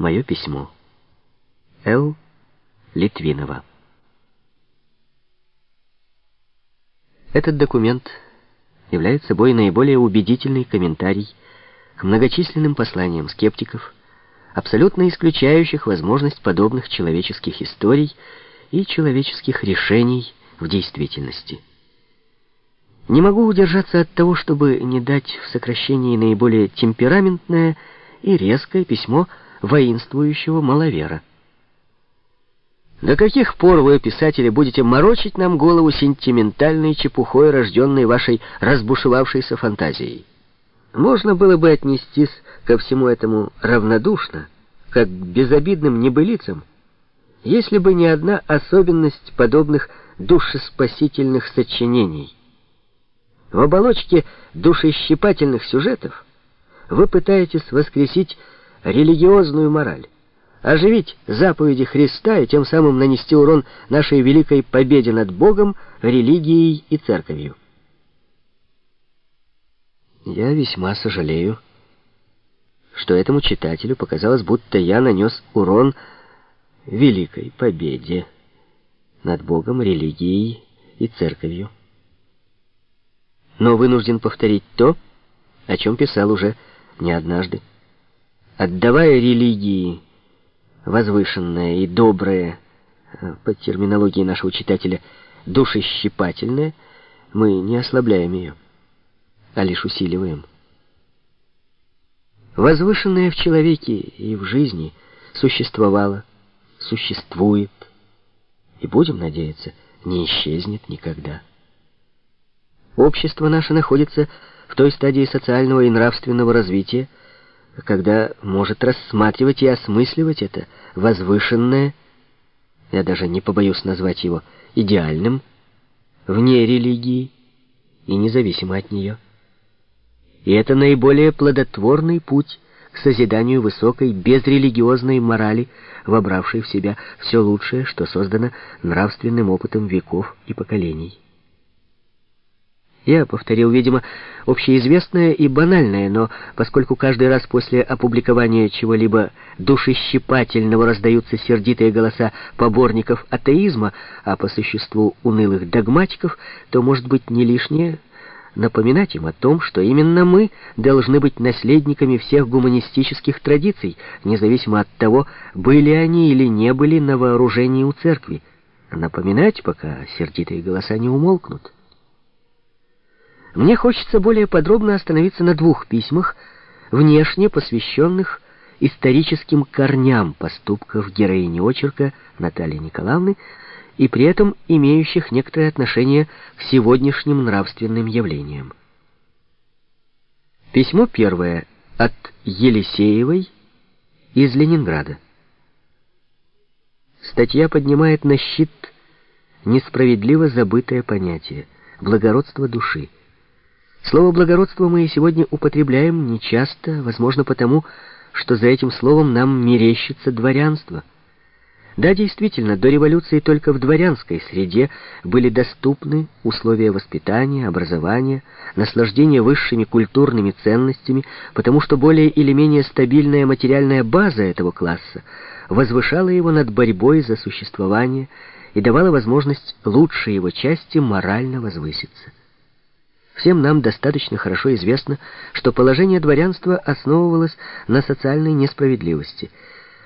Мое письмо. Л. Литвинова. Этот документ является собой наиболее убедительный комментарий к многочисленным посланиям скептиков, абсолютно исключающих возможность подобных человеческих историй и человеческих решений в действительности. Не могу удержаться от того, чтобы не дать в сокращении наиболее темпераментное и резкое письмо воинствующего маловера. До каких пор вы, писатели, будете морочить нам голову сентиментальной чепухой, рожденной вашей разбушевавшейся фантазией? Можно было бы отнестись ко всему этому равнодушно, как к безобидным небылицам, если бы не одна особенность подобных душеспасительных сочинений. В оболочке душещипательных сюжетов вы пытаетесь воскресить религиозную мораль, оживить заповеди Христа и тем самым нанести урон нашей великой победе над Богом, религией и церковью. Я весьма сожалею, что этому читателю показалось, будто я нанес урон великой победе над Богом, религией и церковью. Но вынужден повторить то, о чем писал уже не однажды. Отдавая религии возвышенное и доброе, э, по терминологии нашего читателя, душещипательное, мы не ослабляем ее, а лишь усиливаем. Возвышенное в человеке и в жизни существовало, существует, и, будем надеяться, не исчезнет никогда. Общество наше находится в той стадии социального и нравственного развития, когда может рассматривать и осмысливать это возвышенное, я даже не побоюсь назвать его идеальным, вне религии и независимо от нее. И это наиболее плодотворный путь к созиданию высокой, безрелигиозной морали, вобравшей в себя все лучшее, что создано нравственным опытом веков и поколений. Я повторил, видимо, общеизвестное и банальное, но поскольку каждый раз после опубликования чего-либо душещипательного раздаются сердитые голоса поборников атеизма, а по существу унылых догматиков, то, может быть, не лишнее напоминать им о том, что именно мы должны быть наследниками всех гуманистических традиций, независимо от того, были они или не были на вооружении у церкви. Напоминать, пока сердитые голоса не умолкнут. Мне хочется более подробно остановиться на двух письмах, внешне посвященных историческим корням поступков героини очерка Натальи Николаевны и при этом имеющих некоторое отношение к сегодняшним нравственным явлениям. Письмо первое от Елисеевой из Ленинграда. Статья поднимает на щит несправедливо забытое понятие – благородство души. Слово «благородство» мы и сегодня употребляем нечасто, возможно, потому, что за этим словом нам мерещится дворянство. Да, действительно, до революции только в дворянской среде были доступны условия воспитания, образования, наслаждения высшими культурными ценностями, потому что более или менее стабильная материальная база этого класса возвышала его над борьбой за существование и давала возможность лучшей его части морально возвыситься. Всем нам достаточно хорошо известно, что положение дворянства основывалось на социальной несправедливости.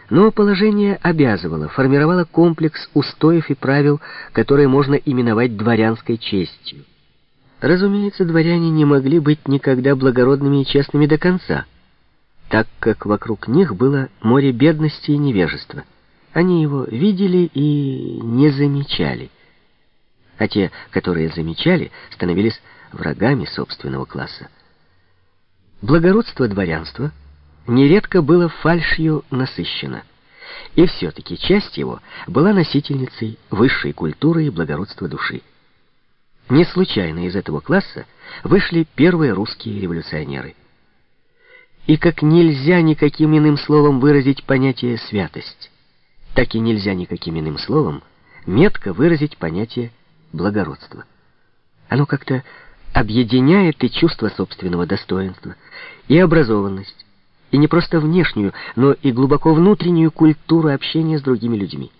Но положение обязывало, формировало комплекс устоев и правил, которые можно именовать дворянской честью. Разумеется, дворяне не могли быть никогда благородными и честными до конца, так как вокруг них было море бедности и невежества. Они его видели и не замечали. А те, которые замечали, становились врагами собственного класса. Благородство дворянства нередко было фальшью насыщено, и все-таки часть его была носительницей высшей культуры и благородства души. Не случайно из этого класса вышли первые русские революционеры. И как нельзя никаким иным словом выразить понятие «святость», так и нельзя никаким иным словом метко выразить понятие благородства. Оно как-то объединяет и чувство собственного достоинства, и образованность, И не просто внешнюю, но и глубоко внутреннюю культуру общения с другими людьми.